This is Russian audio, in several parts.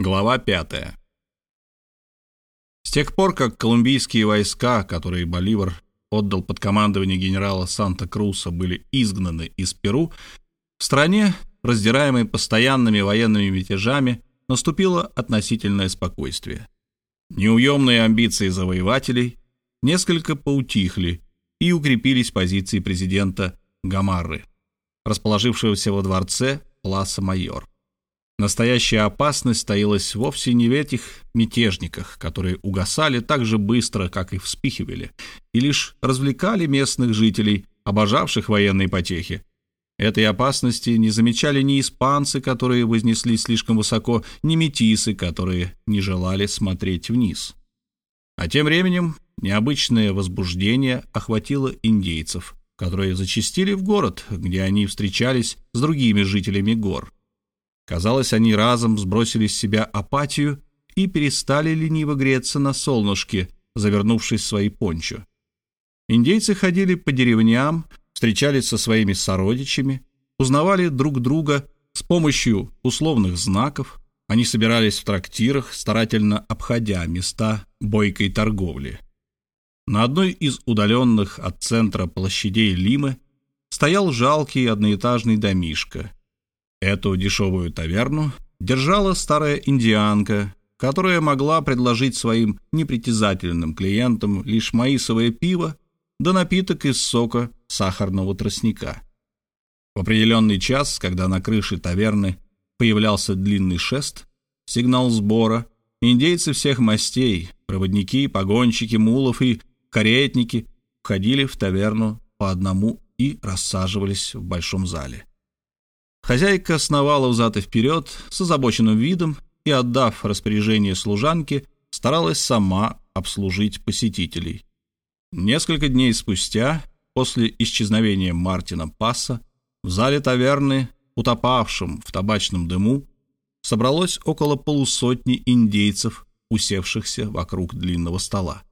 Глава 5. С тех пор, как колумбийские войска, которые Боливар отдал под командование генерала Санта-Круса, были изгнаны из Перу, в стране, раздираемой постоянными военными мятежами, наступило относительное спокойствие. Неуемные амбиции завоевателей несколько поутихли и укрепились позиции президента Гамарры, расположившегося во дворце Пласа-Майор. Настоящая опасность стоялась вовсе не в этих мятежниках, которые угасали так же быстро, как и вспихивали, и лишь развлекали местных жителей, обожавших военные потехи. Этой опасности не замечали ни испанцы, которые вознеслись слишком высоко, ни метисы, которые не желали смотреть вниз. А тем временем необычное возбуждение охватило индейцев, которые зачастили в город, где они встречались с другими жителями гор. Казалось, они разом сбросили с себя апатию и перестали лениво греться на солнышке, завернувшись в свои пончо. Индейцы ходили по деревням, встречались со своими сородичами, узнавали друг друга с помощью условных знаков, они собирались в трактирах, старательно обходя места бойкой торговли. На одной из удаленных от центра площадей Лимы стоял жалкий одноэтажный домишко, Эту дешевую таверну держала старая индианка, которая могла предложить своим непритязательным клиентам лишь маисовое пиво да напиток из сока сахарного тростника. В определенный час, когда на крыше таверны появлялся длинный шест, сигнал сбора, индейцы всех мастей, проводники, погонщики, мулов и каретники входили в таверну по одному и рассаживались в большом зале. Хозяйка сновала взад и вперед с озабоченным видом и, отдав распоряжение служанке, старалась сама обслужить посетителей. Несколько дней спустя, после исчезновения Мартина Пасса, в зале таверны, утопавшем в табачном дыму, собралось около полусотни индейцев, усевшихся вокруг длинного стола.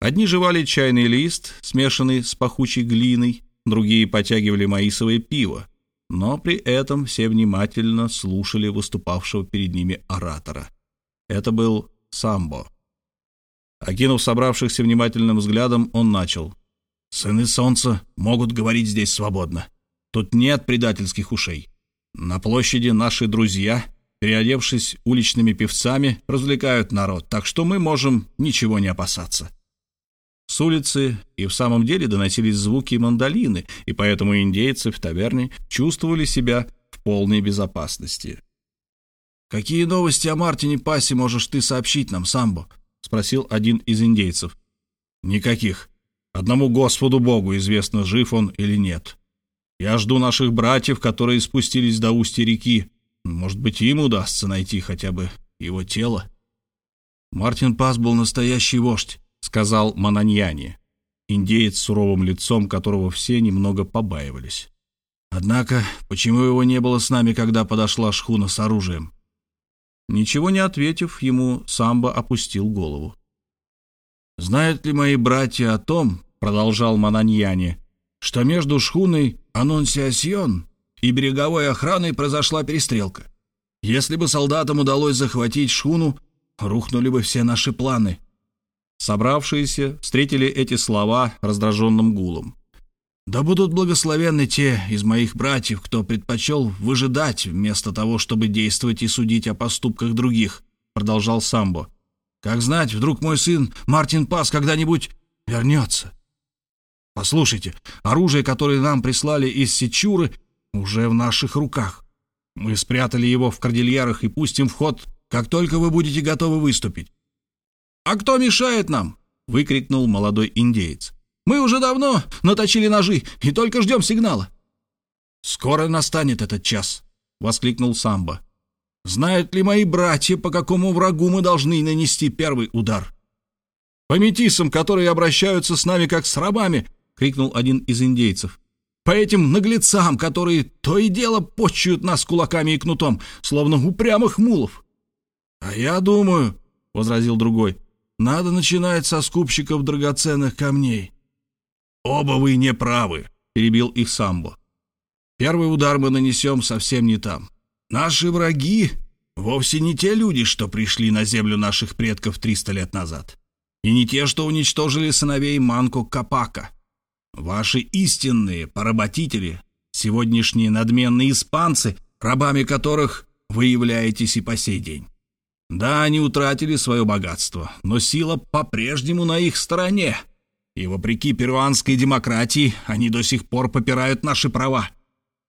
Одни жевали чайный лист, смешанный с пахучей глиной, другие потягивали маисовое пиво, но при этом все внимательно слушали выступавшего перед ними оратора. Это был Самбо. Окинув собравшихся внимательным взглядом, он начал. «Сыны солнца могут говорить здесь свободно. Тут нет предательских ушей. На площади наши друзья, переодевшись уличными певцами, развлекают народ, так что мы можем ничего не опасаться. С улицы и в самом деле доносились звуки мандолины, и поэтому индейцы в таверне чувствовали себя в полной безопасности. «Какие новости о Мартине Пассе можешь ты сообщить нам, Самбо?» — спросил один из индейцев. «Никаких. Одному Господу Богу известно, жив он или нет. Я жду наших братьев, которые спустились до устья реки. Может быть, им удастся найти хотя бы его тело?» Мартин Пас был настоящий вождь сказал Мананьяне, индеец с суровым лицом, которого все немного побаивались. Однако, почему его не было с нами, когда подошла шхуна с оружием? Ничего не ответив, ему Самбо опустил голову. «Знают ли мои братья о том, — продолжал Мананьяне, — что между шхуной Анунсиасьон и береговой охраной произошла перестрелка? Если бы солдатам удалось захватить шхуну, рухнули бы все наши планы. Собравшиеся встретили эти слова раздраженным гулом. «Да будут благословенны те из моих братьев, кто предпочел выжидать вместо того, чтобы действовать и судить о поступках других», — продолжал Самбо. «Как знать, вдруг мой сын Мартин Пас когда-нибудь вернется. Послушайте, оружие, которое нам прислали из Сечуры, уже в наших руках. Мы спрятали его в кордильярах и пустим в ход, как только вы будете готовы выступить. «А кто мешает нам?» — выкрикнул молодой индеец. «Мы уже давно наточили ножи и только ждем сигнала». «Скоро настанет этот час», — воскликнул Самбо. «Знают ли мои братья, по какому врагу мы должны нанести первый удар?» «По метисам, которые обращаются с нами как с рабами», — крикнул один из индейцев. «По этим наглецам, которые то и дело почуют нас кулаками и кнутом, словно упрямых мулов». «А я думаю», — возразил другой, надо начинать со скупщиков драгоценных камней. Оба вы не правы, перебил их Самбо. Первый удар мы нанесем совсем не там. Наши враги вовсе не те люди, что пришли на землю наших предков 300 лет назад, и не те, что уничтожили сыновей Манко Капака. Ваши истинные поработители, сегодняшние надменные испанцы, рабами которых вы являетесь и по сей день. Да, они утратили свое богатство, но сила по-прежнему на их стороне. И вопреки перуанской демократии они до сих пор попирают наши права.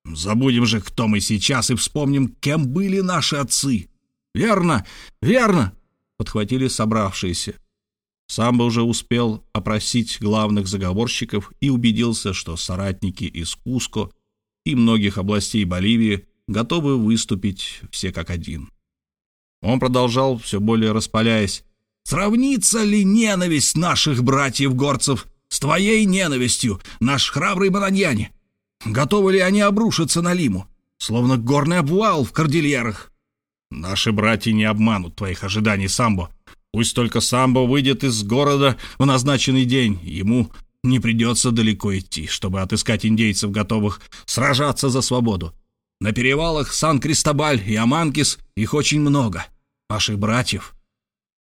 Забудем же, кто мы сейчас, и вспомним, кем были наши отцы. Верно, верно, подхватили собравшиеся. Самбо уже успел опросить главных заговорщиков и убедился, что соратники из Куско и многих областей Боливии готовы выступить все как один. Он продолжал, все более распаляясь. «Сравнится ли ненависть наших братьев-горцев с твоей ненавистью, наш храбрый Бананьяне? Готовы ли они обрушиться на Лиму, словно горный обвал в кордильерах? Наши братья не обманут твоих ожиданий, Самбо. Пусть только Самбо выйдет из города в назначенный день, ему не придется далеко идти, чтобы отыскать индейцев, готовых сражаться за свободу. На перевалах Сан-Кристобаль и Аманкис их очень много, наших братьев.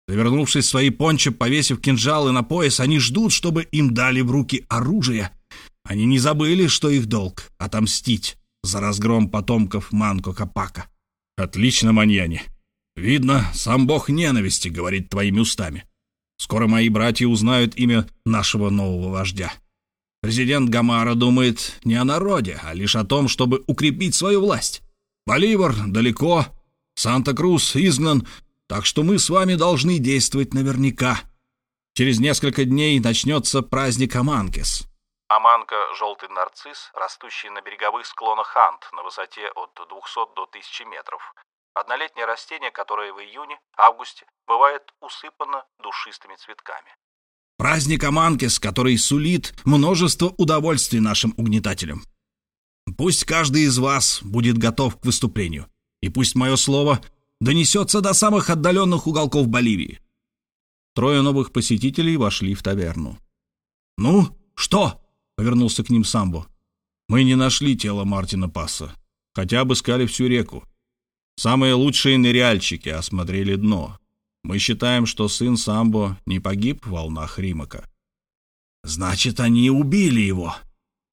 Завернувшись в свои пончо, повесив кинжалы на пояс, они ждут, чтобы им дали в руки оружие они не забыли, что их долг — отомстить за разгром потомков Манко Капака. Отлично, Маньяне. Видно, сам бог ненависти говорит твоими устами. Скоро мои братья узнают имя нашего нового вождя. Президент Гамара думает не о народе, а лишь о том, чтобы укрепить свою власть. Боливар далеко, Санта-Крус изгнан, так что мы с вами должны действовать наверняка. Через несколько дней начнется праздник Аманкес. Аманка – желтый нарцисс, растущий на береговых склонах Ант на высоте от 200 до 1000 метров. Однолетнее растение, которое в июне-августе бывает усыпано душистыми цветками. Праздник Аманкес, который сулит множество удовольствий нашим угнетателям. Пусть каждый из вас будет готов к выступлению, и пусть мое слово донесется до самых отдаленных уголков Боливии. Трое новых посетителей вошли в таверну. «Ну, что?» повернулся к ним Самбо. «Мы не нашли тело Мартина Пасса, хотя обыскали всю реку. Самые лучшие ныряльщики осмотрели дно. Мы считаем, что сын Самбо не погиб в волнах Римака». «Значит, они убили его.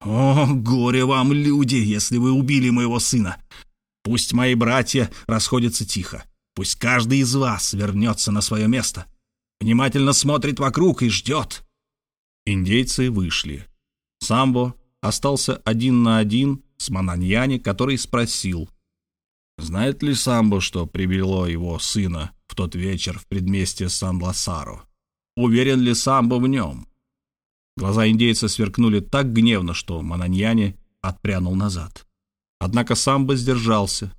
О, горе вам, люди, если вы убили моего сына. Пусть мои братья расходятся тихо. Пусть каждый из вас вернется на свое место. Внимательно смотрит вокруг и ждет». Индейцы вышли. Самбо остался один на один с Мананьяни, который спросил, знает ли Самбо, что привело его сына в тот вечер в предместье Сан-Лосаро? Уверен ли Самбо в нем? Глаза индейца сверкнули так гневно, что Мананьяни отпрянул назад. Однако Самбо сдержался.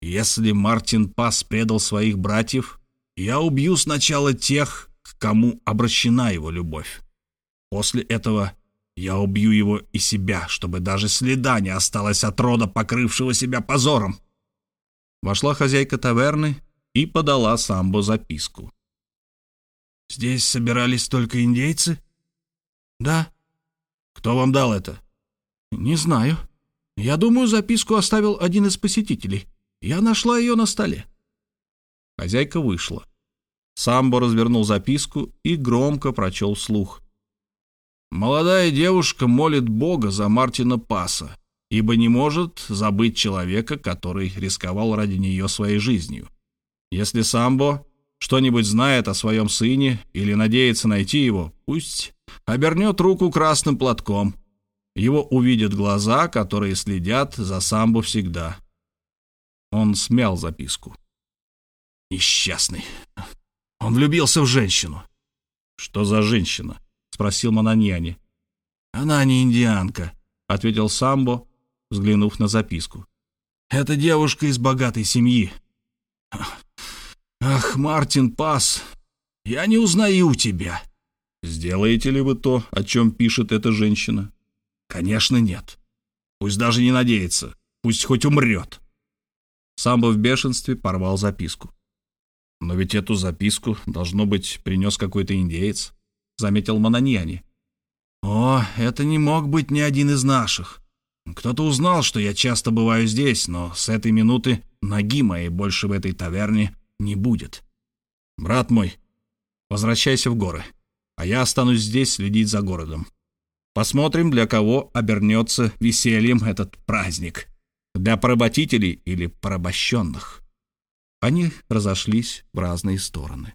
«Если Мартин Пас предал своих братьев, я убью сначала тех, к кому обращена его любовь. После этого я убью его и себя, чтобы даже следа не осталось от рода, покрывшего себя позором. Вошла хозяйка таверны и подала Самбо записку. «Здесь собирались только индейцы?» «Да». «Кто вам дал это?» «Не знаю. Я думаю, записку оставил один из посетителей. Я нашла ее на столе». Хозяйка вышла. Самбо развернул записку и громко прочел вслух. Молодая девушка молит Бога за Мартина Паса, ибо не может забыть человека, который рисковал ради нее своей жизнью. Если Самбо что-нибудь знает о своем сыне или надеется найти его, пусть обернет руку красным платком. Его увидят глаза, которые следят за Самбо всегда. Он смял записку. Несчастный. Он влюбился в женщину. Что за женщина? — спросил Мананьяни. «Она не индианка», — ответил Самбо, взглянув на записку. «Это девушка из богатой семьи». «Ах, Мартин Пас, я не узнаю тебя». «Сделаете ли вы то, о чем пишет эта женщина?» «Конечно, нет. Пусть даже не надеется. Пусть хоть умрет». Самбо в бешенстве порвал записку. «Но ведь эту записку, должно быть, принес какой-то индеец» заметил Мананьяни. «О, это не мог быть ни один из наших. Кто-то узнал, что я часто бываю здесь, но с этой минуты ноги моей больше в этой таверне не будет. Брат мой, возвращайся в горы, а я останусь здесь следить за городом. Посмотрим, для кого обернется весельем этот праздник. Для поработителей или порабощенных. Они разошлись в разные стороны.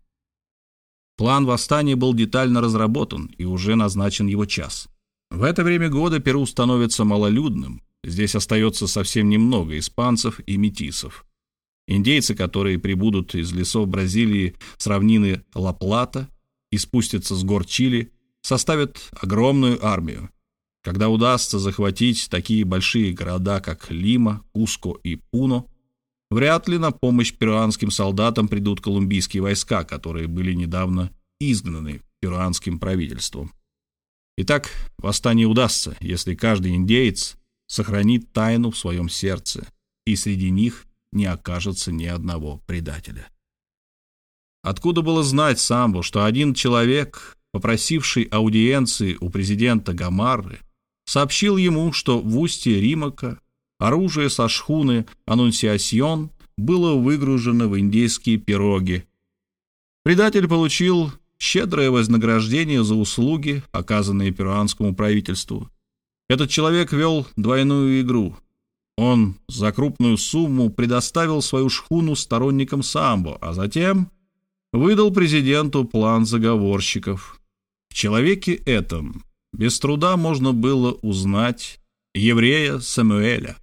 План восстания был детально разработан и уже назначен его час. В это время года Перу становится малолюдным. Здесь остается совсем немного испанцев и метисов. Индейцы, которые прибудут из лесов Бразилии с равнины Ла-Плата и спустятся с гор Чили, составят огромную армию. Когда удастся захватить такие большие города, как Лима, Куско и Пуно, вряд ли на помощь перуанским солдатам придут колумбийские войска, которые были недавно изгнаны перуанским правительством. Итак, восстание удастся, если каждый индеец сохранит тайну в своем сердце, и среди них не окажется ни одного предателя. Откуда было знать Самбо, что один человек, попросивший аудиенции у президента Гамарры, сообщил ему, что в устье Римака оружие со шхуны «Анунсиасьон» было выгружено в индейские пироги. Предатель получил щедрое вознаграждение за услуги, оказанные перуанскому правительству. Этот человек вел двойную игру. Он за крупную сумму предоставил свою шхуну сторонникам самбо, а затем выдал президенту план заговорщиков. Человеке этом без труда можно было узнать еврея Самуэля.